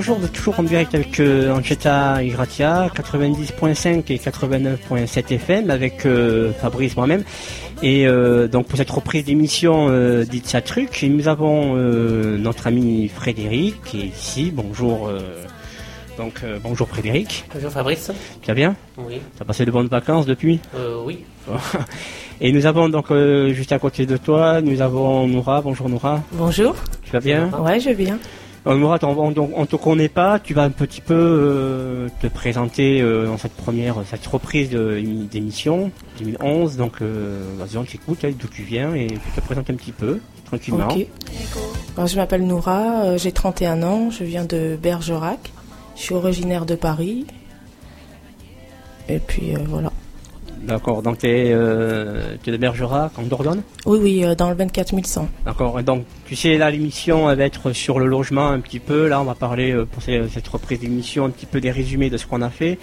Et bonjour, vous êtes toujours en direct avec euh, Ancheta Igratia, 90.5 et 89.7 FM avec euh, Fabrice moi-même. Et euh, donc pour cette reprise d'émission euh, dite sa truc, nous avons euh, notre ami Frédéric qui est ici. Bonjour. euh, donc euh, bonjour Frédéric. Bonjour Fabrice. Tu vas bien? Oui. T'as passé de bonnes vacances depuis? Euh, oui. Et nous avons donc euh, juste à côté de toi, nous avons Noura. Bonjour Noura. Bonjour. Tu vas bien? Ouais, je viens. Euh, Noura, on, on, on te connaît pas, tu vas un petit peu euh, te présenter euh, dans cette première, cette reprise d'émission 2011. Donc, euh, vas-y, on t'écoute, hein, d'où tu viens et tu te présentes un petit peu, tranquillement. Alors, je m'appelle Noura, euh, j'ai 31 ans, je viens de Bergerac. Je suis originaire de Paris. Et puis euh, voilà. D'accord, donc tu es, euh, t'es de Bergerac, en Dordogne? Oui, oui, euh, dans le 24 100. D'accord, donc tu sais, là l'émission va être sur le logement un petit peu. Là, on va parler euh, pour cette reprise d'émission un petit peu des résumés de ce qu'on a fait.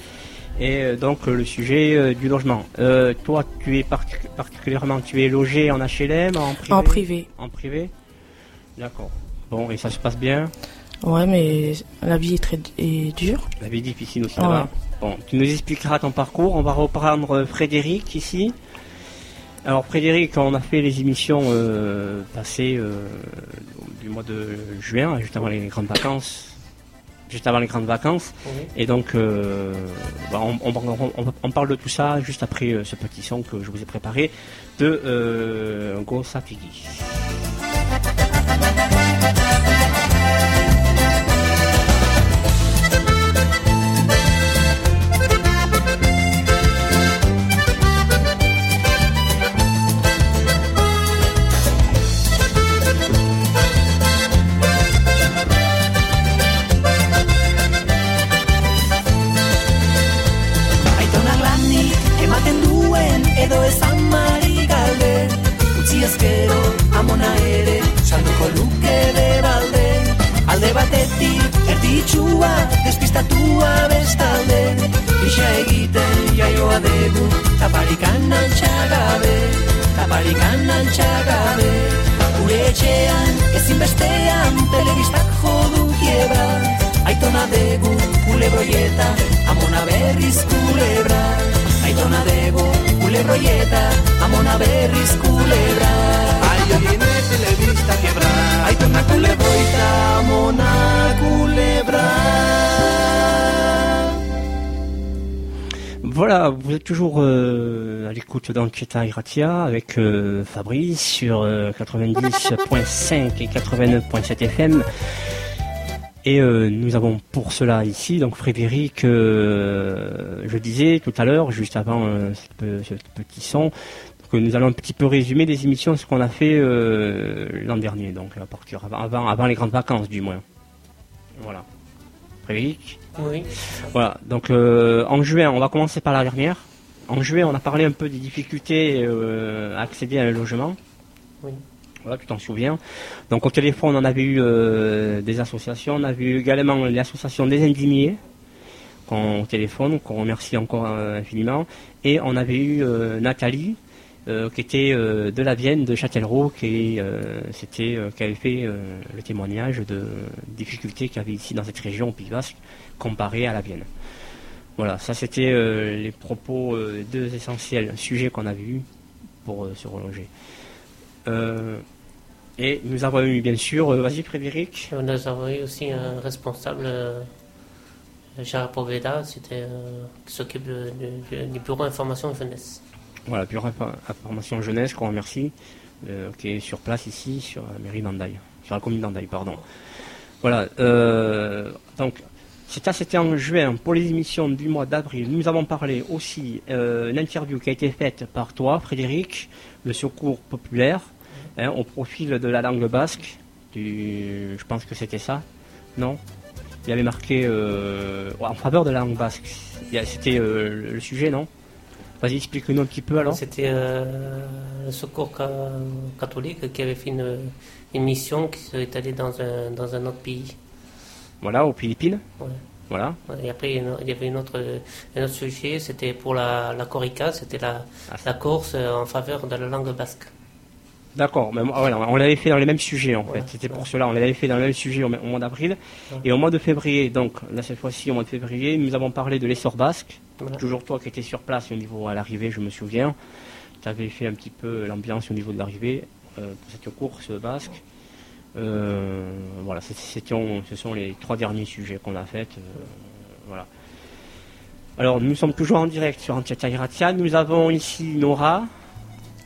Et euh, donc euh, le sujet euh, du logement. Euh, toi, tu es partic- particulièrement, tu es logé en HLM, en privé? En privé. En privé? D'accord. Bon, et ça se passe bien? Ouais, mais la vie est très est dure. La vie est difficile aussi Ouais. là-bas Bon, tu nous expliqueras ton parcours. On va reprendre euh, Frédéric ici. Alors Frédéric, on a fait les émissions euh, passées euh, du mois de juin, juste avant les grandes vacances. Juste avant les grandes vacances. Et donc, euh, bah, on, on- on- on parle de tout ça juste après euh, ce petit son que je vous ai préparé de euh, Go despistatua bestalde Isa egiten jaioa dugu. Taparikan altxagabe Taparikan altxagabe Gure etxean ezinbestean telebistak jodu kiebra Aitona degu kulebroieta amona berriz kulebra. Aitona degu kulebroieta amona berriz kulebra Voilà, vous êtes toujours euh, à l'écoute d'Ancheta Iratia avec euh, Fabrice sur euh, 90.5 et 89.7 FM. Et euh, nous avons pour cela ici, donc Frédéric, euh, je disais tout à l'heure, juste avant euh, ce petit son, que nous allons un petit peu résumer des émissions, ce qu'on a fait euh, l'an dernier, donc à partir avant, les grandes vacances du moins. Voilà. Frédéric? Oui. voilà, donc euh, en juin, on va commencer par la dernière. En juin, on a parlé un peu des difficultés euh, à accéder à un logement. Oui. Voilà, tu t'en souviens. Donc au téléphone, on avait eu des associations, on a vu également l'association des indignés qu'on au téléphone, qu'on remercie encore infiniment. Et on avait eu Nathalie, qui était euh, de la Vienne, de Châtellerault, qui, euh, c'était, euh, qui avait fait euh, le témoignage de difficultés qu'il y avait ici dans cette région, au Pays Basque, comparé à la Vienne. Voilà, ça c'était euh, les propos, euh, deux essentiels sujets qu'on avait eus pour euh, se reloger. Euh, et nous avons eu bien sûr, euh, vas-y Frédéric, Nous avons eu aussi un responsable, euh, Gérard Poveda, c'était, euh, qui s'occupe du bureau information jeunesse. Voilà, Bureau Infor- Information Jeunesse, qu'on remercie, euh, qui est sur place ici, sur la mairie d'Andaï, sur la commune d'Andaï, pardon. Voilà, euh, donc c'était en juin pour les émissions du mois d'avril. Nous avons parlé aussi euh, une interview qui a été faite par toi, Frédéric, le Secours populaire, hein, au profil de la langue basque. Je pense que c'était ça, non? Il y avait marqué euh, en faveur de la langue basque. C'était le sujet, non? Vas-y, explique-nous un petit peu alors. C'était euh, le secours ca- catholique qui avait fait une, une mission qui est allée dans un, dans un autre pays. Voilà, aux Philippines. Ouais. Voilà. Et après, il y avait une autre, un autre sujet, c'était pour la, la Corica, c'était la, Ah. la course euh, en faveur de la langue basque. D'accord, mais moi, voilà, on l'avait fait dans les mêmes sujets en fait. C'était pour cela, on l'avait fait dans le même sujet au, mois d'avril. Ouais. Et au mois de février, donc là cette fois-ci au mois de février, nous avons parlé de l'essor basque. Toujours toi qui étais sur place au niveau à l'arrivée, je me souviens. Tu avais fait un petit peu l'ambiance au niveau de l'arrivée euh, pour cette course basque. Euh, voilà, ce sont les trois derniers sujets qu'on a fait. voilà. Alors nous sommes toujours en direct sur Iratia. Nous avons ici Nora.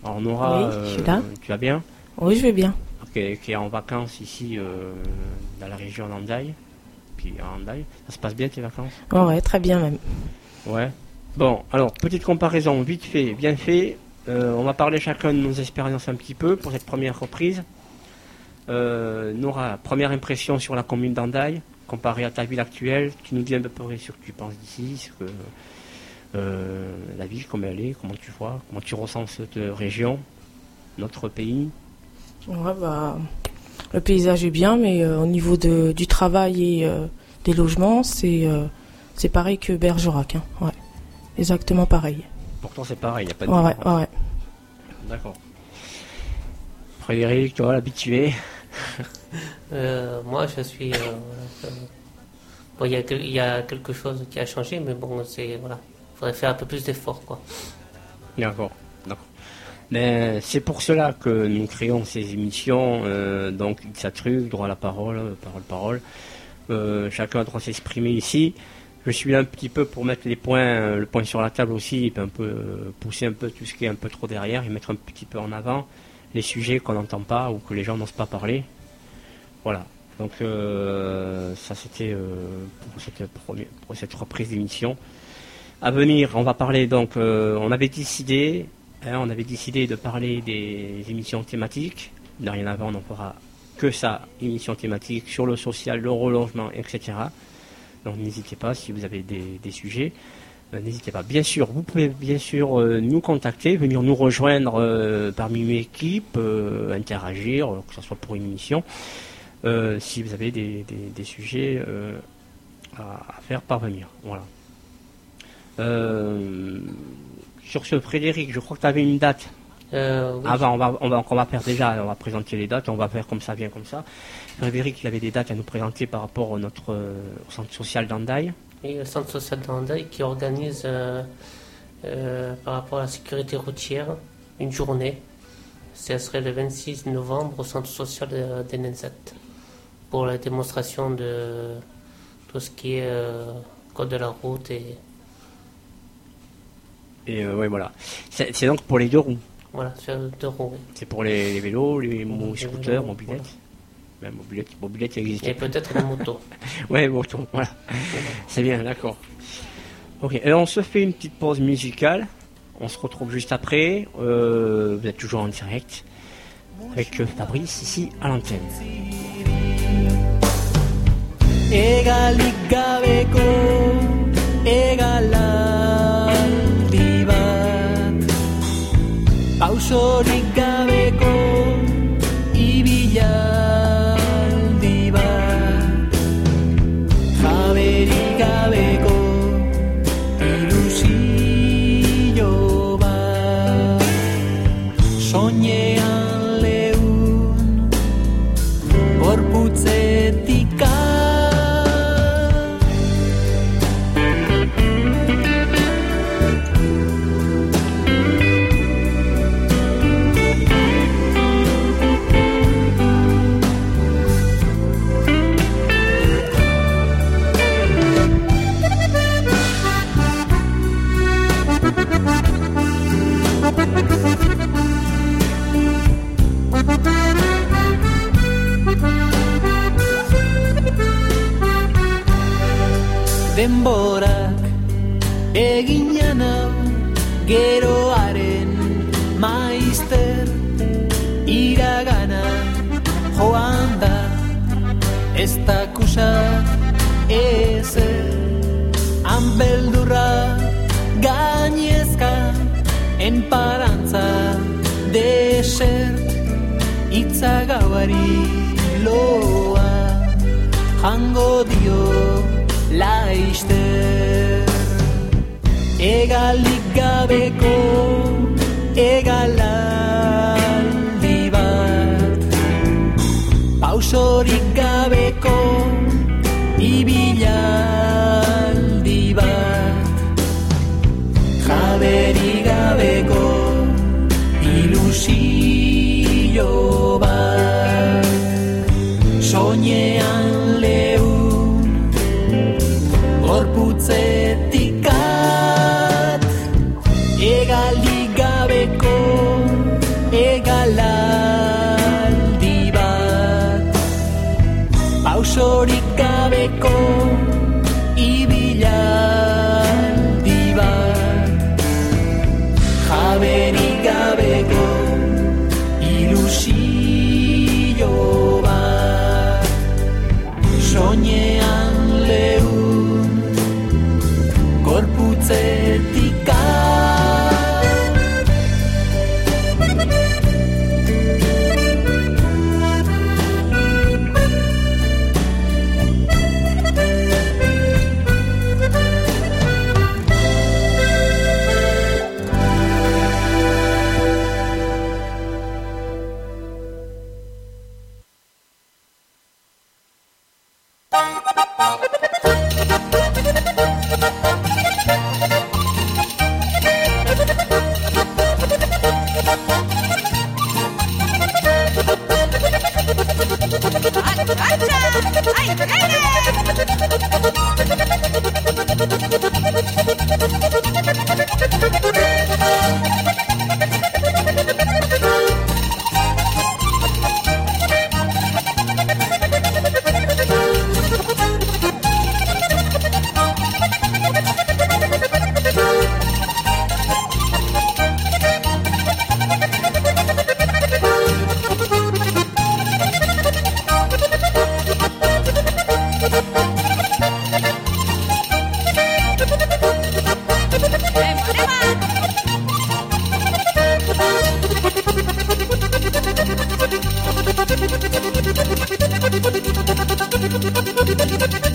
Alors Nora, Oui, je suis là. tu vas bien? Oui, je vais bien. qui, qui est en vacances ici euh, dans la région d'Andaï. Puis Andaï. Ça se passe bien tes vacances? Ouais, très bien même. Ouais. Bon, alors, petite comparaison, vite fait, bien fait. Euh, on va parler chacun de nos expériences un petit peu pour cette première reprise. Euh, Nora, première impression sur la commune d'Andaï, comparée à ta ville actuelle. Tu nous dis un peu près ce que tu penses d'ici, ce que, euh, la ville, comment elle est, comment tu vois, comment tu ressens cette région, notre pays. Ouais, bah, le paysage est bien, mais euh, au niveau de, du travail et euh, des logements, c'est euh, c'est pareil que Bergerac. Hein. Ouais. Exactement pareil. Pourtant, c'est pareil, il n'y a pas de Ouais, ouais, différence. ouais. D'accord. Frédéric, toi, l'habitué. Euh, moi, je suis. euh, euh, bon, il y, il y a quelque chose qui a changé, mais bon, c'est. Voilà. Faudrait faire un peu plus d'efforts, quoi. D'accord, d'accord. Mais c'est pour cela que nous créons ces émissions, euh, donc ça truc, droit à la parole, parole, parole. Euh, chacun a droit à s'exprimer ici. Je suis là un petit peu pour mettre les points, euh, le point sur la table aussi, et puis un peu euh, pousser un peu tout ce qui est un peu trop derrière, et mettre un petit peu en avant les sujets qu'on n'entend pas ou que les gens n'osent pas parler. Voilà. Donc ça c'était pour, cette première- pour cette reprise d'émission. À venir, on va parler donc, euh, on avait décidé, hein, on avait décidé de parler des émissions thématiques. Dorénavant, on n'en fera que ça, émissions thématiques sur le social, le relogement, etc. Donc n'hésitez pas si vous avez des, sujets. euh, N'hésitez pas. Bien sûr, vous pouvez bien sûr euh, nous contacter, venir nous rejoindre parmi une équipe, interagir, que ce soit pour une émission, si vous avez des, sujets à, à faire parvenir. Voilà. Euh, sur ce, Frédéric, je crois que tu avais une date. Euh, oui. Avant, on va, on, va, on va faire déjà, on va présenter les dates, on va faire comme ça, bien comme ça. Frédéric, il avait des dates à nous présenter par rapport à notre euh, au centre social d'Andaï. Et le centre social d'Andaï qui organise, euh, par rapport à la sécurité routière, une journée. Ce serait le 26 novembre au centre social de- d'Enenzet pour la démonstration de tout ce qui est code de la route et Et euh, ouais, voilà. C'est c'est donc pour les deux roues. voilà, sur deux roues. oui. C'est pour les, les vélos, les mo- Les scooters, mobilettes. Même mobilette, mobilette, il existe. Et peut-être la moto. Ouais, tout, voilà. C'est bien, d'accord. Ok, on se fait une petite pause musicale. On se retrouve juste après. Euh, vous êtes toujours en direct avec euh, Fabrice ici à l'antenne. Egalik gabeko Pausorik gabeko geroaren maizter iragana joan da. Ez dakusa ezer hanbeldurra gainezka enparantza desert itzagauari loa jango dio laister egalik gabeko Thank you.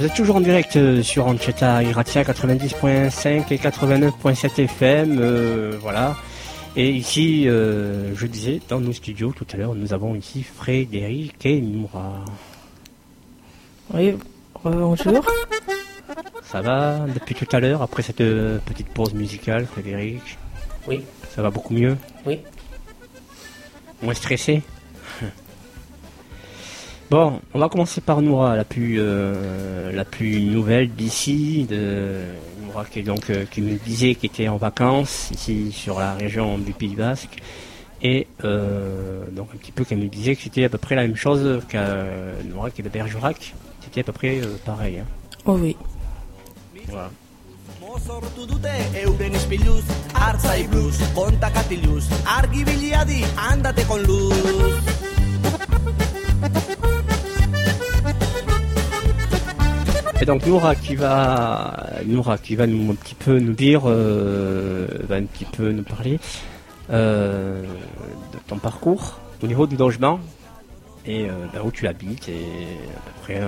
Vous êtes toujours en direct euh, sur Ancheta Iratia 90.5 et 89.7 FM. euh, voilà. Et ici, euh, je disais, dans nos studios tout à l'heure, nous avons ici Frédéric et Noura. Oui, bonjour. Ça va depuis tout à l'heure, après cette petite pause musicale, Frédéric? Oui. Ça va beaucoup mieux? Oui. Moins stressé? Bon, on va commencer par Noura, la plus, euh, la plus nouvelle d'ici, de qui, est donc, euh, qui nous disait qu'il était en vacances ici sur la région du Pays Basque Et euh, donc un petit peu qu'elle me disait que c'était à peu près la même chose qu'à Norak et de Bergerac. C'était à peu près euh, pareil. hein. Oh oui. Voilà. Mozortu dute euren ispiluz, hartzai blues, konta katiluz, argi biliadi, andate con luz. Et donc Noura qui va, qui va nous un petit peu nous dire, euh, va un petit peu nous parler euh, de ton parcours au niveau du logement et euh, ben, où tu habites et à peu près,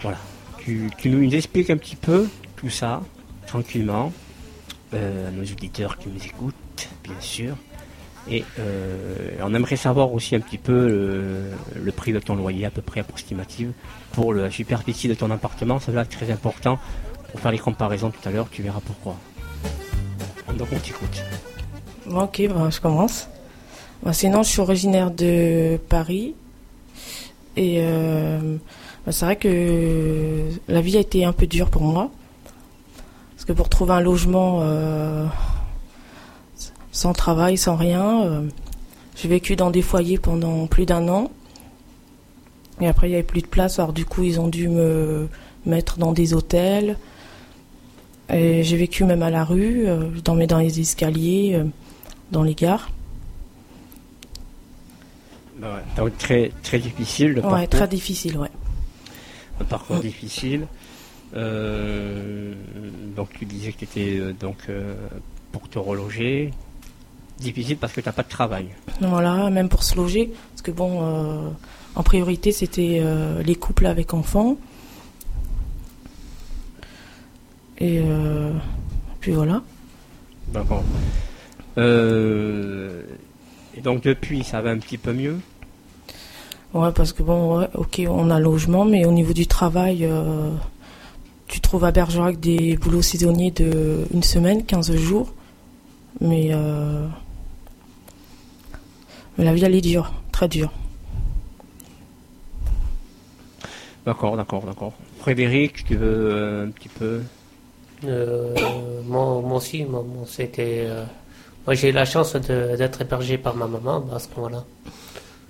voilà. Tu, tu nous expliques un petit peu tout ça tranquillement à nos auditeurs qui nous écoutent, bien sûr. Et euh, on aimerait savoir aussi un petit peu le, le prix de ton loyer, à peu près approximatif, pour la superficie de ton appartement. Ça va être très important pour faire les comparaisons tout à l'heure. Tu verras pourquoi. Donc on t'écoute. Ok, je commence. Sinon, je suis originaire de Paris. Et euh, bah, c'est vrai que la vie a été un peu dure pour moi. Parce que pour trouver un logement euh, sans travail, sans rien, euh, j'ai vécu dans des foyers pendant plus d'un an. Et après, il n'y avait plus de place. Alors du coup, ils ont dû me mettre dans des hôtels. Et j'ai vécu même à la rue, euh, je dormais dans les escaliers, euh, dans les gares. Donc très très difficile le Ouais, très difficile, ouais. Un parcours difficile. Euh, donc tu disais que tu étais donc euh, pour te reloger. Difficile parce que tu n'as pas de travail. Voilà, même pour se loger, parce que bon, euh, en priorité, c'était euh, les couples avec enfants. Et euh, puis voilà. D'accord. Euh, et donc depuis, ça va un petit peu mieux? Ouais, parce que bon, ouais, ok, on a logement, mais au niveau du travail, tu trouves à Bergerac des boulots saisonniers de une semaine, 15 jours. Mais, euh, mais la vie, elle est dure, très dure. D'accord, d'accord, d'accord. Frédéric, tu veux euh, un petit peu? Euh, moi, moi aussi, moi, moi, c'était. euh, moi, j'ai eu la chance de- d'être hébergé par ma maman bah, à ce moment-là.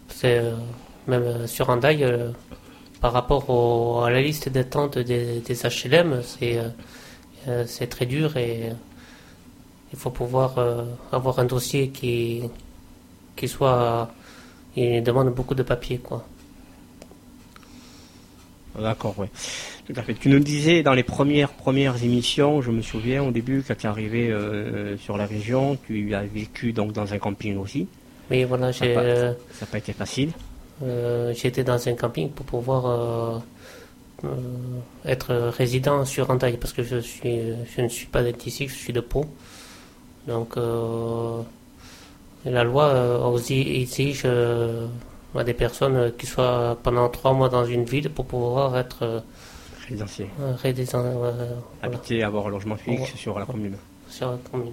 C'est euh, même euh, sur Andaï, euh, par rapport au- à la liste d'attente des, des HLM, c'est c'est très dur et euh, il faut pouvoir euh, avoir un dossier qui qui soit. Il demande beaucoup de papiers, quoi. D'accord, oui. Tout à fait. Tu nous disais dans les premières premières émissions, je me souviens au début quand tu es arrivé euh, sur la région, tu as vécu donc dans un camping aussi. Mais voilà, j'ai. Ça n'a pas été facile. Euh, J'étais dans un camping pour pouvoir euh, être résident sur Andaï parce que je, suis, je ne suis pas d'ici, je suis de Pau. Donc la loi euh, aussi exige euh, à des personnes qui soient pendant trois mois dans une ville pour pouvoir être euh, Résidentiel. euh, Habiter, avoir un logement fixe sur la commune. sur la commune.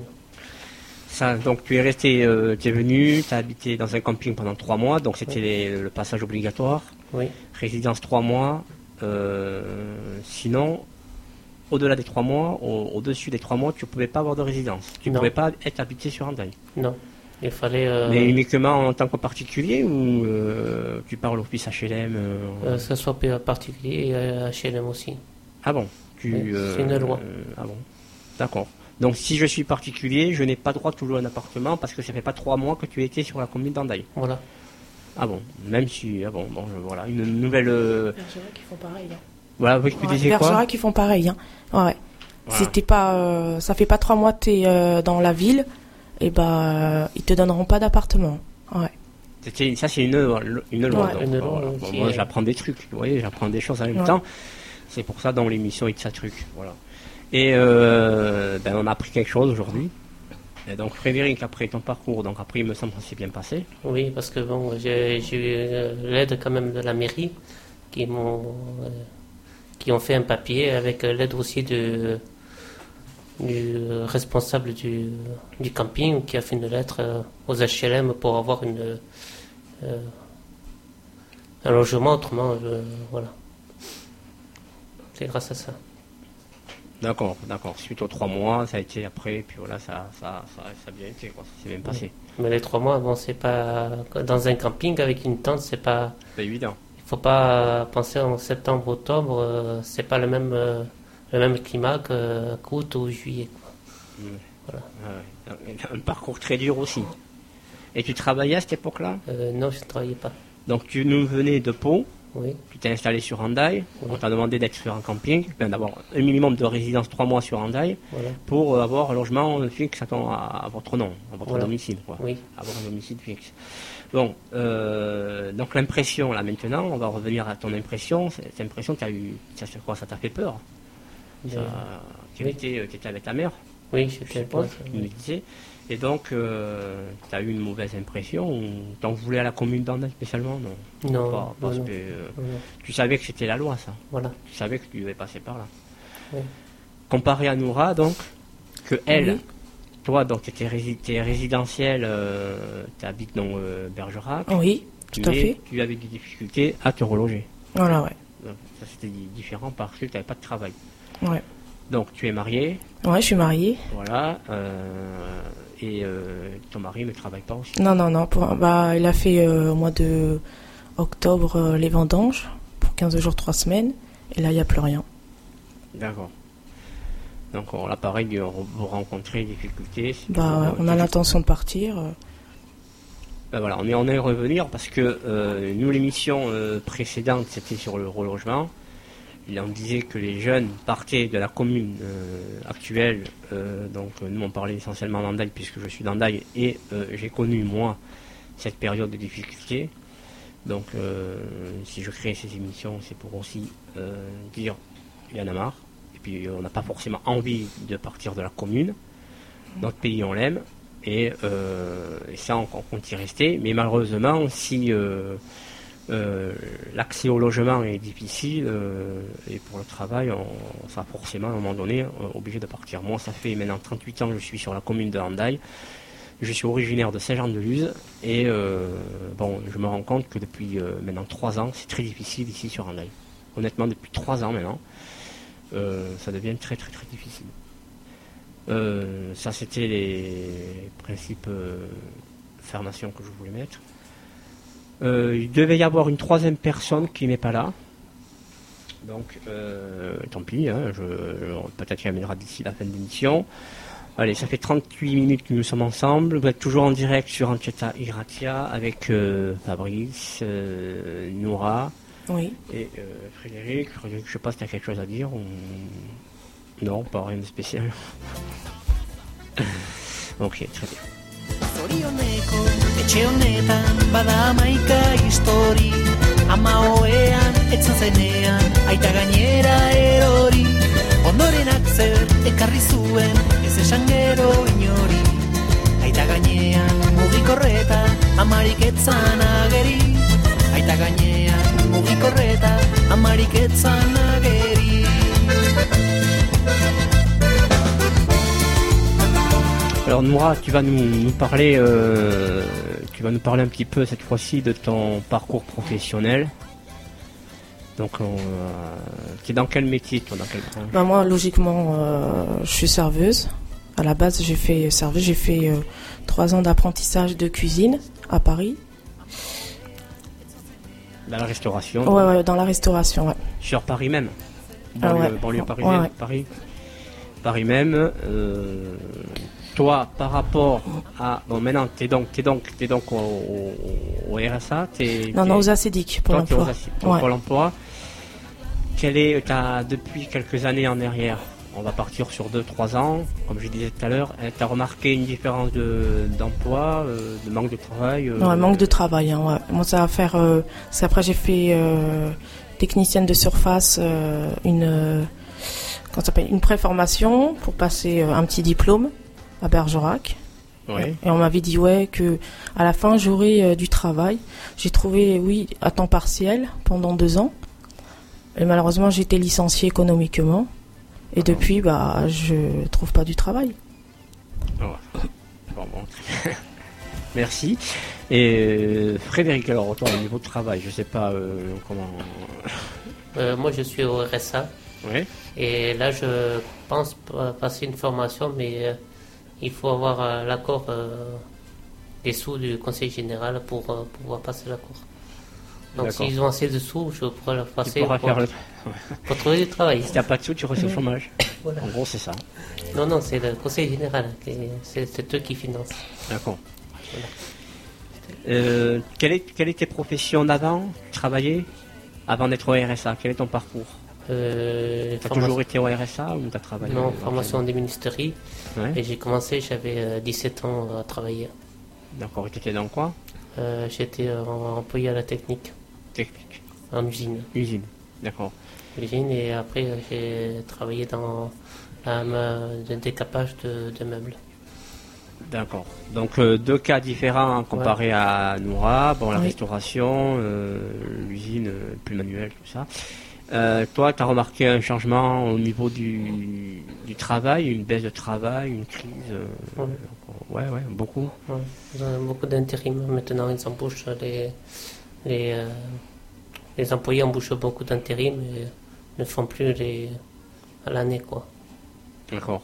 Ça, donc tu es resté, euh, tu es venu, tu as habité dans un camping pendant trois mois, donc c'était le passage obligatoire. Oui, Résidence trois mois. euh, sinon, au-delà des trois mois, au- au-dessus des trois mois, tu ne pouvais pas avoir de résidence. Tu ne pouvais pas être habité sur Andaï. non. Il fallait. euh, Mais uniquement en tant que particulier ou euh, tu parles office HLM euh, euh, que ce soit particulier et euh, HLM aussi. Ah bon tu, oui, c'est une loi. euh, ah bon D'accord. Donc si je suis particulier, je n'ai pas droit de toujours un appartement parce que ça fait pas trois mois que tu étais sur la commune d'Andaï. Voilà. Ah bon Même si... Ah bon, bon je- voilà. Une nouvelle... euh, ils font pareil. Hein. Voilà, oui, tu disais quoi ils font pareil. Hein. Ouais, ouais. Voilà. T'es pas, euh, ça fait pas trois mois que t'es euh, dans la ville, et bah euh, ils te donneront pas d'appartement. Ouais. Ça, c'est une, une loi. Ouais, donc, une loi voilà. aussi, Bon, moi, j'apprends des trucs. Vous voyez, j'apprends des choses en même Ouais. temps. C'est pour ça, dans l'émission, il y a ça truc. Voilà. Et euh, ben, on a appris quelque chose aujourd'hui. Et donc, Frédéric, après ton parcours, donc après, il me semble que ça s'est bien passé. Oui, parce que bon, j'ai eu euh, l'aide quand même de la mairie qui m'ont euh, qui ont fait un papier avec l'aide aussi de, du responsable du, du camping qui a fait une lettre euh, aux HLM pour avoir une euh, un logement autrement euh, voilà. C'est grâce à ça. D'accord, d'accord. Suite aux trois mois, ça a été après, puis voilà, ça, ça, ça, ça a bien été, quoi. Ça s'est bien passé. Mais les trois mois, bon, c'est pas. Dans un camping avec une tente, c'est pas. C'est évident. Il faut pas penser en septembre, octobre, euh, c'est pas le même, euh, le même climat que- qu'août ou juillet. quoi. Ouais. Un parcours très dur aussi. Et tu travaillais à cette époque-là? Euh, non, je ne travaillais pas. Donc tu nous venais de Pau, Oui, tu t'es installé sur Hendaye, on Oui. t'a demandé d'être sur un camping, d'avoir un minimum de résidence trois mois sur Hendaye voilà. pour avoir un logement fixe à, ton- à- à votre nom, à votre Voilà. domicile. Quoi. Oui. Avoir un domicile fixe. Bon, euh, donc l'impression là maintenant, on va revenir à ton impression. Cette impression, t'as eu, ça quoi Ça t'a fait peur ça, Euh, Tu oui. étais, euh, t'étais avec ta mère, Oui, je j'étais suppose, pas- tu me disais. Et donc, euh, tu as eu une mauvaise impression T'en voulais à la commune d'Andaille spécialement? Non. Non, Pas- parce non, que euh, non, tu savais que c'était la loi, ça. Voilà. Tu savais que tu devais passer par là. Oui. Comparé à Noura, donc, que elle, Oui. toi, donc, tu étais résidentiel, tu habites dans euh, Bergerac, Oui, tout à mais fait. tu avais des difficultés à te reloger. Voilà, ouais. Donc, ça, c'était di- différent parce que tu n'avais pas de travail. Ouais. Donc, tu es marié, Ouais, je suis mariée. voilà, euh, et euh, ton mari ne travaille pas aussi? Non, non, non. Pour, bah, il a fait euh, au mois de octobre les vendanges pour 15 jours, 3 semaines. Et là, il n'y a plus rien. D'accord. Donc, on, là, pareil, vous rencontrez des difficultés. Bah, on a l'intention de partir. Ben voilà, on est en est revenir parce que nous, l'émission précédente, c'était sur le relogement. Là, on disait que les jeunes partaient de la commune euh, actuelle. euh, donc, euh, nous, on parlait essentiellement d'Andaille puisque je suis d'Andaille et j'ai connu, moi, cette période de difficulté. Donc, si je crée ces émissions, c'est pour aussi dire il y en a marre. Et puis, on n'a pas forcément envie de partir de la commune. Notre pays, on l'aime. Et, et ça, on, on compte y rester. Mais malheureusement, si euh, l'accès au logement est difficile euh, et pour le travail, on, sera forcément à un moment donné obligé de partir. Moi, ça fait maintenant 38 ans que je suis sur la commune de Handaï. Je suis originaire de Saint-Jean-de-Luz et euh, bon, je me rends compte que depuis maintenant 3 ans, c'est très difficile ici sur Handaï. Honnêtement, depuis 3 ans maintenant, ça devient très très très difficile. Ça, c'était les principes fermation que je voulais mettre. Euh, il devait y avoir une troisième personne qui n'est pas là. Donc, euh, tant pis, hein, je, je- peut-être qu'il viendra d'ici la fin de l'émission. Allez, ça fait 38 minutes que nous sommes ensemble. Vous êtes toujours en direct sur Ancheta Iratia avec euh, Fabrice, Noura Oui. et Frédéric. Frédéric, je sais pas si tu as quelque chose à dire. Non, pas rien de spécial. ok, très bien. Zorioneko etxe honetan bada amaika histori. Ama hoean etzan zenean aita gainera erori. Ondorenak zer ekarri zuen ez esan gero inori. Aita gainean mugikorreta amarik etzan ageri. Aita gainean mugikorreta amarik etzan ageri Alors Noura, tu vas nous, nous parler, euh, tu vas nous parler un petit peu cette fois-ci de ton parcours professionnel. Donc, euh, tu es dans quel métier, toi, dans quel Bah, moi, logiquement, euh, je suis serveuse. À la base, j'ai fait serveuse. J'ai fait euh, trois ans d'apprentissage de cuisine à Paris. Dans la restauration. Ouais, ouais, dans la restauration, ouais. Sur Paris même? Ah Banlieue, ouais. banlieue parisienne. Paris? Paris même. Toi, par rapport à, bon, maintenant, t'es donc, t'es donc, t'es donc au, RSA, t'es, Non, non, aux acédiques pour l'emploi. pour Ouais. Pôle emploi. Quel est, t'as, depuis quelques années en arrière, on va partir sur 2-3 ans, comme je disais tout à l'heure, tu as remarqué une différence de, d'emploi, euh, de manque de travail euh, Non, manque de travail. Hein, ouais. Moi, ça va faire. Euh, parce qu'après, j'ai fait euh, technicienne de surface, euh, une, comment ça s'appelle, une préformation pour passer un petit diplôme à Bergerac. Ouais. Et on m'avait dit ouais que à la fin j'aurais euh, du travail. J'ai trouvé oui à temps partiel pendant deux ans. Et malheureusement j'ai été licenciée économiquement. Et depuis bah je trouve pas du travail. Bon, bon, très bien. Merci. Et euh, Frédéric, alors toi, au niveau de travail, je sais pas euh, comment. Euh, moi, je suis au RSA. Oui. Et là, je pense pa- passer une formation, mais euh, il faut avoir euh, l'accord euh, des sous du conseil général pour euh, pouvoir passer la cour. Donc s'ils ont assez de sous, je pourrais le Tu passer pour, faire le... pour trouver du travail. Si t'as pas de sous, tu reçois le chômage. Voilà. En gros, c'est ça. Non, non, c'est le conseil général. qui- C'est eux qui financent. D'accord. Euh, quelle, est, quelle est tes professions d'avant Tu travaillais avant d'être au RSA Quel est ton parcours? Euh, T'as toujours été au RSA ou t'as travaillé Non, formation des ministéries. Ouais. Et j'ai commencé, j'avais euh, 17 ans à travailler. D'accord, et t'étais dans quoi? Euh, J'étais euh, employé à la technique, Technique. en usine. Usine. D'accord. Usine et après euh, j'ai travaillé dans le décapage de, de meubles. D'accord. Donc euh, deux cas différents comparés à Noura, bon la Oui. restauration, euh, l'usine euh, plus manuelle, tout ça. Euh, toi, tu as remarqué un changement au niveau du, du travail, une baisse de travail, une crise euh, Ouais. Ouais, ouais, beaucoup. Ouais. Ils beaucoup d'intérim maintenant, ils embauchent les, les, euh, les employés embauchent beaucoup d'intérim et ne font plus les à l'année quoi. D'accord.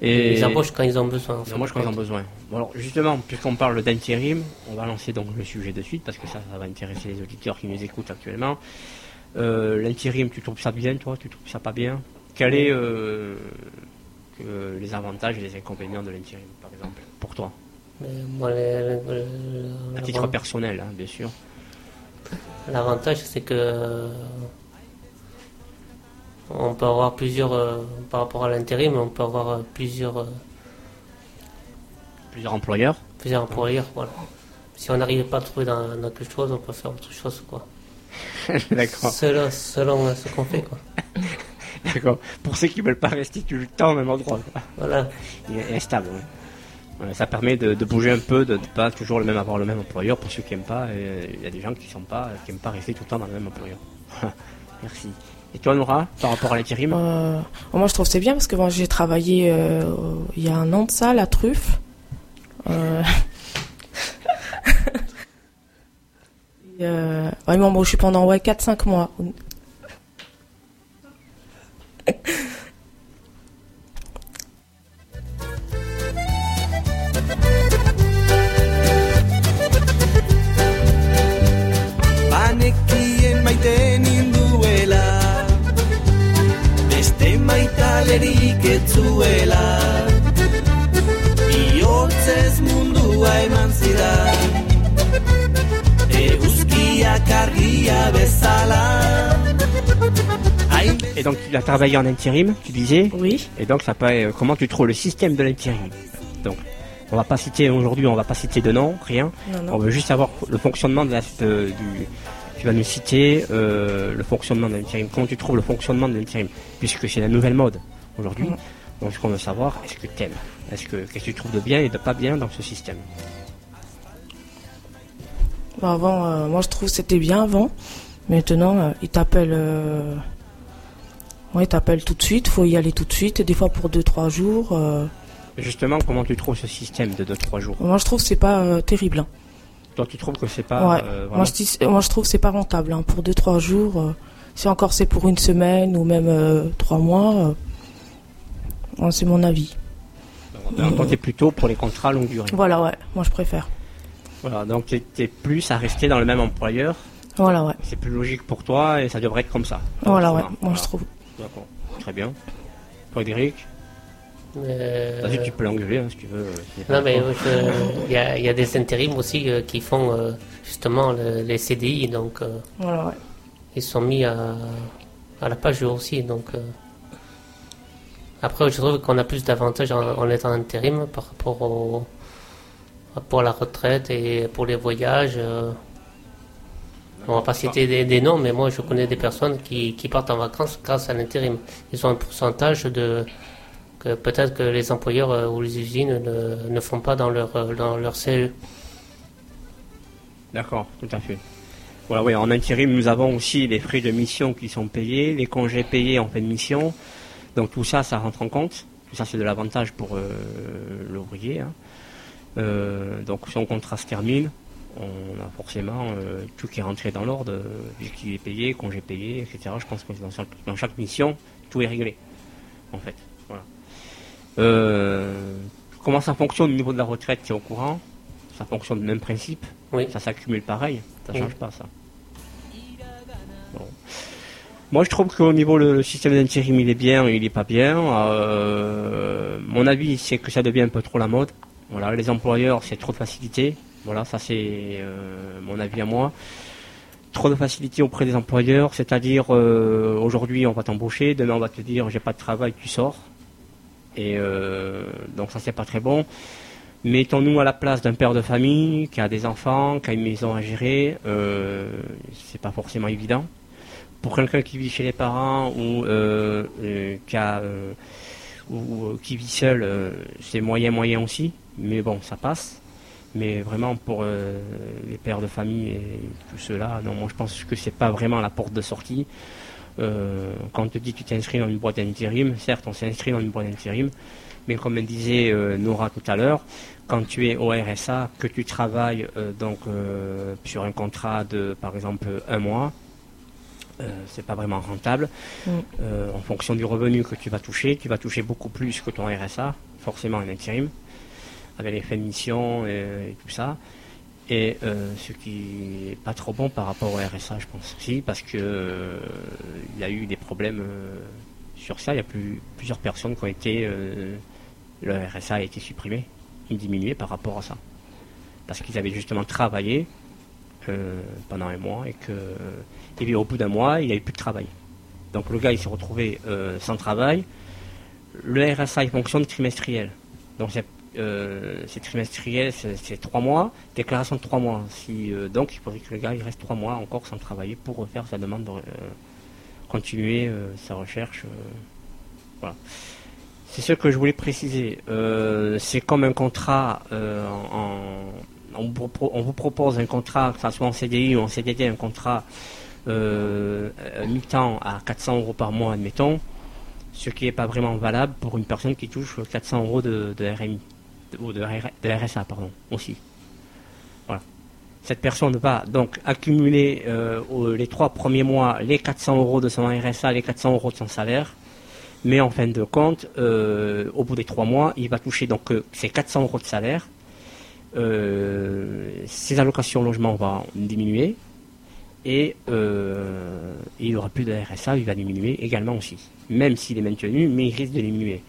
Et Ils embauchent quand ils ont besoin. en de je crois qu'ils ont besoin. Bon, alors, justement, puisqu'on parle d'intérim, on va lancer donc le sujet de suite, parce que ça, ça va intéresser les auditeurs qui nous écoutent actuellement. Euh, L'intérim, tu trouves ça bien, toi? Tu trouves ça pas bien? Quels est euh, les avantages et les inconvénients de l'intérim, par exemple, pour toi? Mais moi, le- le- le- À titre personnel, hein, bien sûr. L'avantage, c'est que euh, on peut avoir plusieurs, euh, par rapport à l'intérim, on peut avoir euh, plusieurs, euh, Plusieurs employeurs. plusieurs employeurs. Voilà. Si on n'arrive pas à trouver dans, dans quelque chose, on peut faire autre chose, quoi. D'accord. Selon, selon euh, ce qu'on fait, quoi. D'accord. Pour ceux qui veulent pas rester tout le temps au même endroit. quoi. Voilà. Il est instable, ouais. Ça permet de, de bouger un peu, de ne pas toujours le même avoir le même employeur pour ceux qui aiment pas. Il y a des gens qui sont pas, qui aiment pas rester tout le temps dans le même employeur. Merci. Et toi, Nora, par rapport à l'intérim? Euh, moi, je trouve que c'est bien parce que moi, j'ai travaillé euh, il y a un an de ça, la truffe. Euh... Ouais, ils m'ont embauché pendant ouais, 4-5 mois. Et donc, tu as travaillé en intérim, tu disais Oui. Et donc, ça peut, euh, comment tu trouves le système de l'intérim? Donc, on va pas citer aujourd'hui, on va pas citer de nom, rien. Non, On veut juste savoir le fonctionnement de la, de- du. Tu vas nous citer euh, le fonctionnement de l'intérim. Comment tu trouves le fonctionnement de l'intérim? Puisque c'est la nouvelle mode aujourd'hui. Donc, ce qu'on veut savoir, est-ce que t'aimes? Est-ce que qu'est-ce que tu trouves de bien et de pas bien dans ce système? Avant, euh, moi, je trouve que c'était bien avant. Maintenant, euh, ils t'appellent. Euh... Ouais, ils t'appellent tout de suite. faut y aller tout de suite. Des fois pour 2-3 jours. euh. Justement, comment tu trouves ce système de 2-3 jours? Moi, je trouve que c'est pas euh, terrible. hein. Toi, tu trouves que c'est pas Ouais. euh, vraiment- Moi, je, dis, moi, je trouve que c'est pas rentable. hein. Pour 2-3 jours, si encore c'est pour une semaine ou même 3 mois, c'est mon avis. Donc, t'es plutôt pour les contrats longue durée. Voilà, ouais, moi je préfère. Voilà, donc t'es t'es plus à rester dans le même employeur. Voilà, ouais. C'est plus logique pour toi et ça devrait être comme ça. Voilà, ouais, moi Voilà. je trouve. D'accord, très bien. Toi, Frédéric, Euh, vas-y, tu peux l'engueuler hein, si tu veux. Non, mais euh, il y, a, il y a des intérims aussi euh, qui font euh, justement le- les CDI, donc euh, Voilà, ouais. ils sont mis à, à la page aussi. Donc, euh. Après, je trouve qu'on a plus d'avantages en, en étant intérim par rapport au, pour la retraite et pour les voyages. euh. On va pas citer des, des noms, mais moi je connais des personnes qui, qui partent en vacances grâce à l'intérim. Ils ont un pourcentage de que peut-être que les employeurs euh, ou les usines ne, ne font pas dans leur euh, dans leur CE. D'accord, tout à fait. Voilà, oui, en intérim, nous avons aussi les frais de mission qui sont payés, les congés payés en fin de mission. Donc tout ça, ça rentre en compte. Tout ça, c'est de l'avantage pour euh, l'ouvrier. hein. Euh, donc son contrat se termine, on a forcément euh, tout qui est rentré dans l'ordre, euh, vu qu'il est payé, congé payé, etc. Je pense que dans chaque, dans chaque mission, tout est réglé, en fait. Voilà. Euh, comment ça fonctionne au niveau de la retraite, tu es au courant? Ça fonctionne du même principe? Oui. Ça s'accumule pareil? Ça Oui. change pas, ça? Bon. Moi, je trouve qu'au niveau le, le système d'intérim, il est bien, il est pas bien. Mon avis, c'est que ça devient un peu trop la mode. Voilà, les employeurs, c'est trop de facilité. Voilà, ça c'est euh, mon avis à moi. Trop de facilité auprès des employeurs, c'est-à-dire euh, aujourd'hui on va t'embaucher, demain on va te dire j'ai pas de travail, tu sors. Et euh, donc ça c'est pas très bon. Mettons-nous à la place d'un père de famille qui a des enfants, qui a une maison à gérer, c'est pas forcément évident. Pour quelqu'un qui vit chez les parents ou qui vit seul, c'est moyen moyen aussi, mais bon, ça passe. Mais vraiment pour euh, les pères de famille et tout cela, non, moi je pense que c'est pas vraiment la porte de sortie. Euh, quand on te dit que tu t'inscris dans une boîte d'intérim, certes on s'inscrit dans une boîte d'intérim, mais comme disait euh, Nora tout à l'heure, quand tu es au RSA, que tu travailles donc sur un contrat de par exemple un mois, euh, c'est pas vraiment rentable. Mm. Euh, en fonction du revenu que tu vas toucher, tu vas toucher beaucoup plus que ton RSA, forcément un intérim, avec les fins de mission et, tout ça. Et euh, ce qui est pas trop bon par rapport au RSA, je pense aussi, parce que euh, il y a eu des problèmes euh, sur ça. Il y a plus, plusieurs personnes qui ont été, euh, le RSA a été supprimé, diminué par rapport à ça, parce qu'ils avaient justement travaillé pendant un mois et que, et puis au bout d'un mois, il n'y avait plus de travail. Donc le gars, il s'est retrouvé sans travail. Le RSA, il fonctionne trimestriel. Donc c'est euh, c'est trimestriel, c'est trois mois, déclaration de trois mois. Si, euh, donc il faudrait que le gars il reste trois mois encore sans travailler pour refaire sa demande, de, euh, continuer euh, sa recherche. voilà. C'est ce que je voulais préciser. C'est comme un contrat. en, on, on vous propose un contrat, que ce soit en CDI ou en CDD, un contrat mi-temps à 400 euros par mois, admettons, ce qui n'est pas vraiment valable pour une personne qui touche 400 euros de, RMI, ou de, de RSA, pardon, aussi. Voilà. Cette personne va donc accumuler euh, les trois premiers mois les 400 euros de son RSA, les 400 euros de son salaire, mais en fin de compte, euh, au bout des trois mois, il va toucher donc euh, ses 400 euros de salaire, ses allocations logement vont diminuer, et il n'y aura plus de RSA, il va diminuer également aussi. Même s'il est maintenu, mais il risque de diminuer.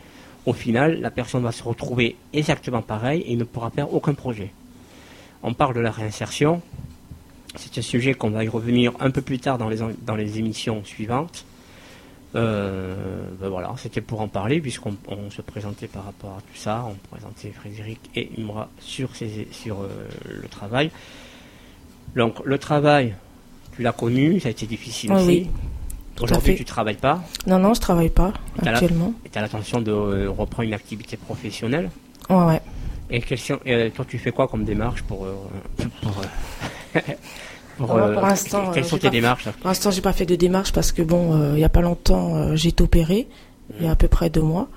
Au final, la personne va se retrouver exactement pareil et ne pourra faire aucun projet. On parle de la réinsertion. C'est un sujet qu'on va y revenir un peu plus tard dans les, dans les émissions suivantes. Euh, ben voilà, c'était pour en parler puisqu'on on se présentait par rapport à tout ça. On présentait Frédéric et Imra sur, sur euh, le travail. Donc le travail, tu l'as connu, ça a été difficile aussi. oui, Aujourd'hui, tu travailles pas Non, non, je travaille pas actuellement. et tu as l'intention de euh, reprendre une activité professionnelle. Ouais, ouais. Et sont- euh, toi, tu fais quoi comme démarche pour. euh, pour, euh, pour, pour l'instant, Quelles sont tes pas- démarches Pour l'instant, j'ai pas fait de démarche parce que bon, il y a pas longtemps, j'ai été opéré. Il y a à peu près deux mois.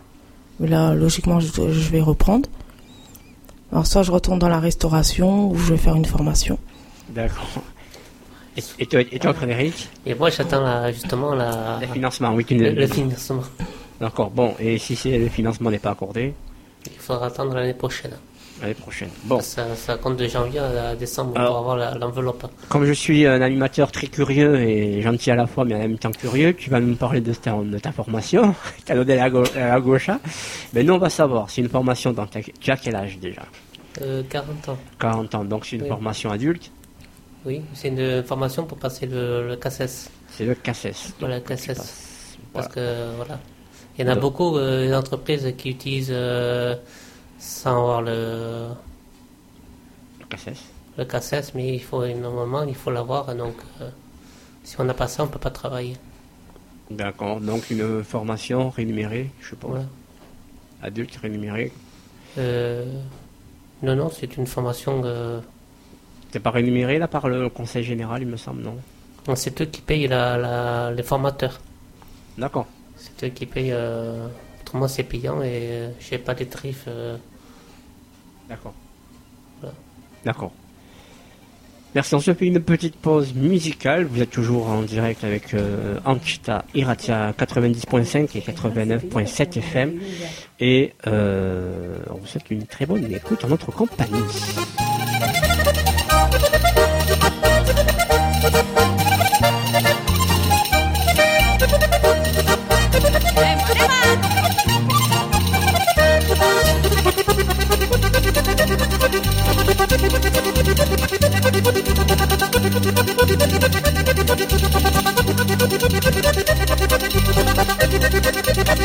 Mais là, logiquement, je, je vais reprendre. Alors soit je retourne dans la restauration ou je vais faire une formation. D'accord. Et, toi, et toi, Frédéric Et moi, j'attends la- justement la, Le financement, oui. le, le financement. D'accord, bon, et si le financement n'est pas accordé, Il faudra attendre l'année prochaine. l'année prochaine. Bon, Ça, ça compte de janvier à décembre Alors- pour avoir l'enveloppe. comme je suis un animateur très curieux et gentil à la fois, mais en même temps curieux, tu vas nous parler de ta, de ta formation. tu as donné la, go- la gauche. hein. Mais nous, on va savoir, c'est une formation dans ta... Tu as quel âge déjà? Euh, 40 ans. 40 ans, donc c'est une Oui. formation adulte. Oui, c'est une formation pour passer le, le CACES. C'est le CACES. Voilà, CACES. Parce Voilà. que voilà. Il y en a Donc- beaucoup euh, d'entreprises qui utilisent euh, sans avoir le, Le CACES. le CACES, mais il faut normalement il faut l'avoir. Donc euh, si on n'a pas ça, on peut pas travailler. D'accord, donc une formation rémunérée, je suppose. Voilà. Adulte rémunérée. Euh, non, non, c'est une formation. C'est pas rémunéré là par le conseil général, il me semble, non? C'est eux qui payent la, la- les formateurs. D'accord. C'est eux qui payent. euh, autrement, c'est payant et euh, je sais pas les tarifs. euh, D'accord. Voilà. D'accord. Merci, on se fait une petite pause musicale. Vous êtes toujours en direct avec euh, Anchita Iratia 90.5 et 89.7 FM. Et euh, on vous souhaite une très bonne écoute en notre compagnie.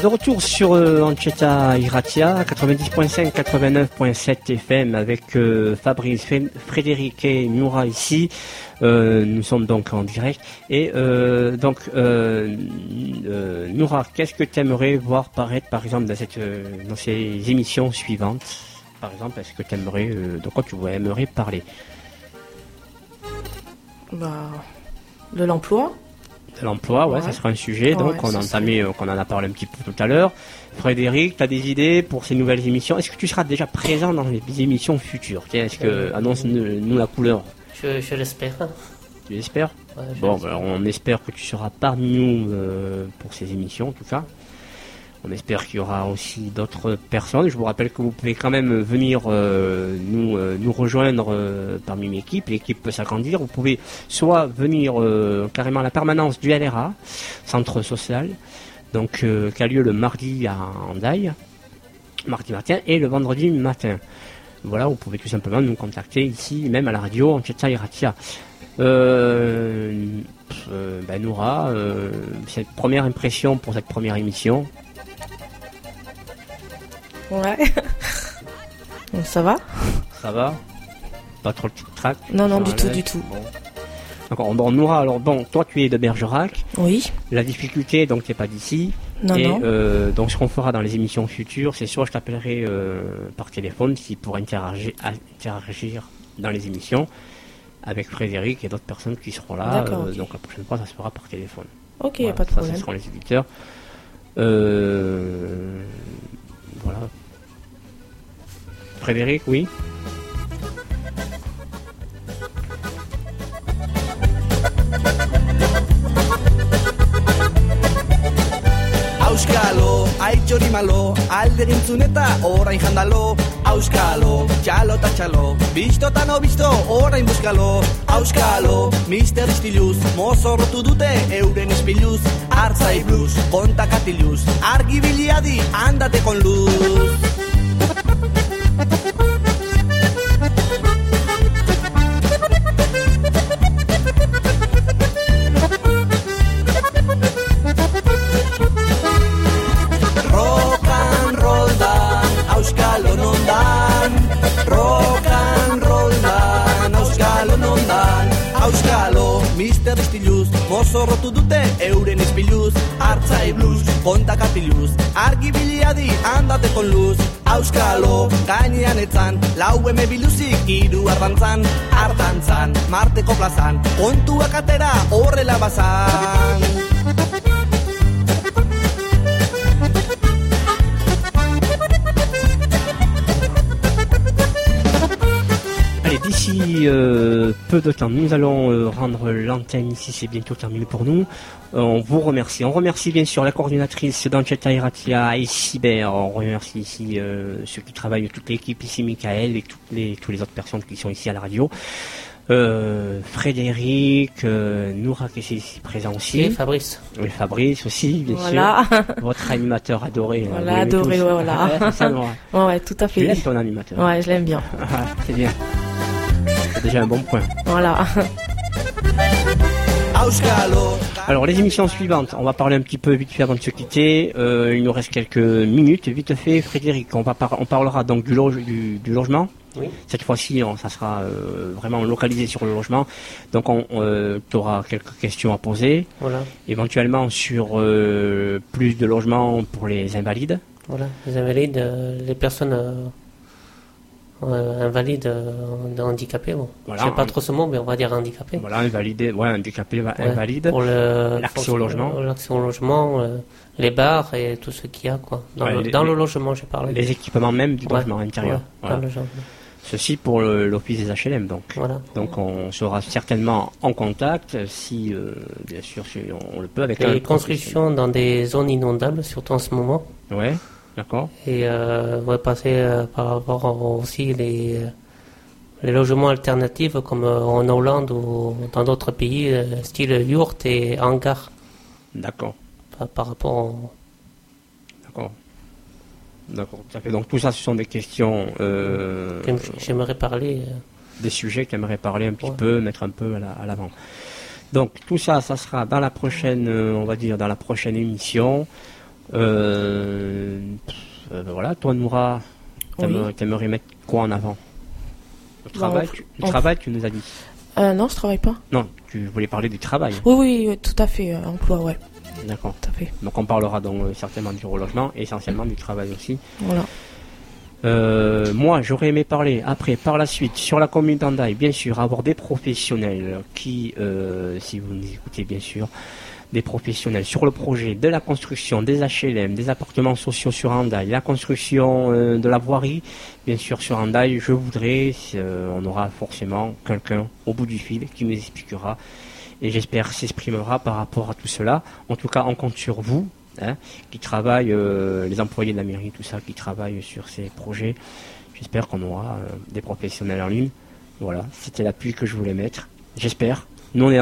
De retour sur euh, Ancheta Iratia, 90.5, 89.7 FM avec euh, Fabrice, Frédéric et Noura ici. Euh, nous sommes donc en direct. Et euh, donc, euh, Noura, qu'est-ce que tu aimerais voir paraître par exemple dans, cette, dans ces émissions suivantes? Par exemple, est-ce que tu aimerais, de quoi tu aimerais parler? Bah, de l'emploi. L'emploi, ouais, Ouais. ça sera un sujet. Donc, Ouais, on a entamé, euh, qu'on en a parlé un petit peu tout à l'heure. Frédéric, tu as des idées pour ces nouvelles émissions? Est-ce que tu seras déjà présent dans les émissions futures? Est-ce que annonce-nous la couleur Je, je l'espère. Tu l'espères? Ouais, Bon, ben, on espère que tu seras parmi nous euh, pour ces émissions, en tout cas. On espère qu'il y aura aussi d'autres personnes. Je vous rappelle que vous pouvez quand même venir euh, nous, euh, nous rejoindre euh, parmi l'équipe. L'équipe peut s'agrandir. Vous pouvez soit venir carrément à la permanence du LRA, centre social, donc qui a lieu le mardi à Andaille, mardi matin, et le vendredi matin. Voilà, vous pouvez tout simplement nous contacter ici, même à la radio, en Tchétcha Iratia. Euh, ben Noura, cette première impression pour cette première émission. Ouais. Donc, ça va Ça va Pas trop le tic-trac Non, non, Ça du tout, du tout. Bon. Bon, Noura, alors bon, toi tu es de Bergerac. Oui. La difficulté, donc t'es pas d'ici. Non, et non. euh, donc ce qu'on fera dans les émissions futures, c'est soit je t'appellerai euh, par téléphone si pour interagir, interagir dans les émissions avec Frédéric et d'autres personnes qui seront là. Euh. Donc la prochaine fois, ça se fera par téléphone. Ok, Voilà, pas de ça, problème. Ce seront les éditeurs. Voilà. Frédéric, oui. Auskalo, aitxori malo, alde gintzun eta orain jandalo. Auskalo, txalo eta txalo, bisto eta no bisto, orain buskalo Auskalo, mister istiluz, mozorrotu dute euren ispiluz Artzai blues, kontakatiluz, argi biliadi, andate con luz mozorrotu dute euren ispiluz Artzai blues, kontakatiluz, argi biliadi andate con luz. Auskalo, gainean etzan, lau eme biluzik iru ardantzan Ardantzan, marteko plazan, kontuak atera horrela bazan d'ici euh, peu de temps, nous allons euh, rendre l'antenne ici, c'est bientôt terminé pour nous. Euh, on vous remercie. On remercie bien sûr la coordinatrice d'Ancheta Iratia et Cyber. On remercie ici euh, ceux qui travaillent, toute l'équipe ici, Michael et toutes les, toutes les autres personnes qui sont ici à la radio. Euh, Frédéric, euh, Noura qui est ici présent Et aussi, Fabrice. et Fabrice aussi, bien Voilà. sûr, votre animateur adoré. là, Voilà, adoré, ouais, voilà. Ouais, c'est ça, Nora. ouais, ouais, tout à Tu fait. l'aimes ton animateur Ouais, je l'aime bien. Ah, C'est bien. Déjà un bon point. Voilà. Alors les émissions suivantes, on va parler un petit peu vite fait avant de se quitter. Euh, il nous reste quelques minutes, vite fait. Frédéric, on va par- on parlera donc du, loge, du, du logement. Oui. Cette fois-ci, ça sera euh, vraiment localisé sur le logement. Donc on, tu auras quelques questions à poser, Voilà, éventuellement sur euh, plus de logements pour les invalides. voilà. Les invalides, euh, les personnes euh, invalides, euh, handicapées, bon. Voilà. Je sais pas trop ce mot, mais on va dire handicapés. Voilà, invalidés, ouais, Ouais, invalides. Pour L'accès au logement. L'accès au logement, euh, les bars et tout ce qu'il y a, quoi. Dans, Ouais, le, les- dans le logement, j'ai parlé. Les équipements même du logement intérieur. Voilà. dans le. Ceci pour l'office des HLM donc. Voilà. Donc on sera certainement en contact si, euh, bien sûr, si on, on le peut avec Les constructions dans des zones inondables, surtout en ce moment. Ouais, d'accord. Et euh, on va passer euh, par rapport au- aussi les, les logements alternatifs comme euh, en Hollande ou dans d'autres pays, euh, style yurt et hangar, D'accord. par, par rapport au- D'accord. D'accord. tout à fait. Donc tout ça, ce sont des questions, euh, que j'aimerais parler. des sujets que j'aimerais parler un petit Ouais. peu, mettre un peu à la- à l'avant. Donc tout ça, ça sera dans la prochaine, on va dire, dans la prochaine émission. Euh, euh, voilà, toi Noura, t'aimerais Oui. t'aimerais mettre quoi en avant? Le Bon, travail, tu, le travail, tu nous as dit. Euh, non, je travaille pas. Non, tu voulais parler du travail. Oui, oui, oui, tout à fait. euh, emploi, ouais, D'accord. tout à fait. Donc on parlera donc euh, certainement du relogement, essentiellement du travail aussi. Voilà. Euh, moi, j'aurais aimé parler après, par la suite, sur la commune d'Andaï, bien sûr, avoir des professionnels qui, euh, si vous nous écoutez, bien sûr, des professionnels sur le projet de la construction des HLM, des appartements sociaux sur Andaï, la construction euh, de la voirie, bien sûr, sur Andaï, je voudrais, euh, on aura forcément quelqu'un au bout du fil qui nous expliquera et j'espère s'exprimera par rapport à tout cela. En tout cas, on compte sur vous, hein, qui travaillent, euh, les employés de la mairie, tout ça, qui travaillent sur ces projets. J'espère qu'on aura des professionnels en ligne. Voilà, c'était l'appui que je voulais mettre. J'espère. Nous, on est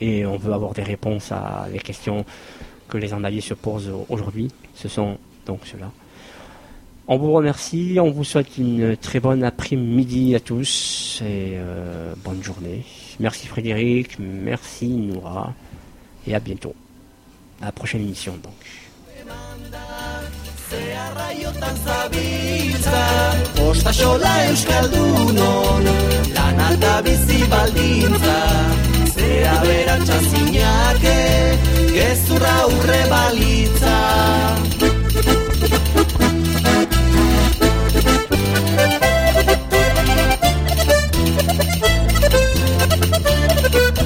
et on veut avoir des réponses à les questions que les endaillés se posent aujourd'hui. Ce sont donc ceux-là. On vous remercie, on vous souhaite une très bonne après-midi à tous et euh, bonne journée. Merci Frédéric, merci Noura et à bientôt. À la prochaine émission donc. Zera bera txazinake Gezurra urre balitza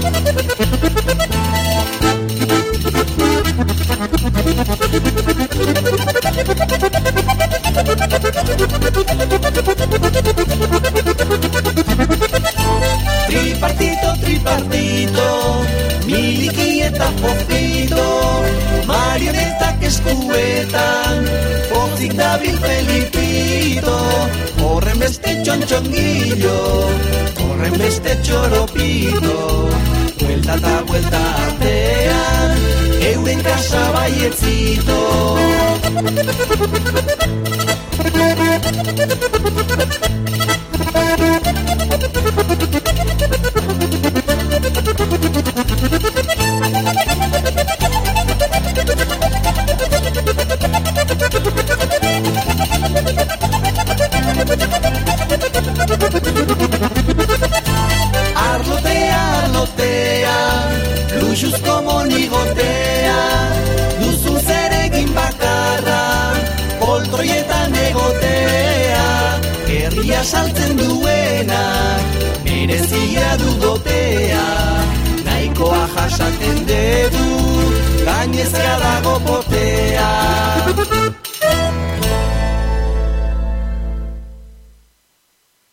Thank you. despacito.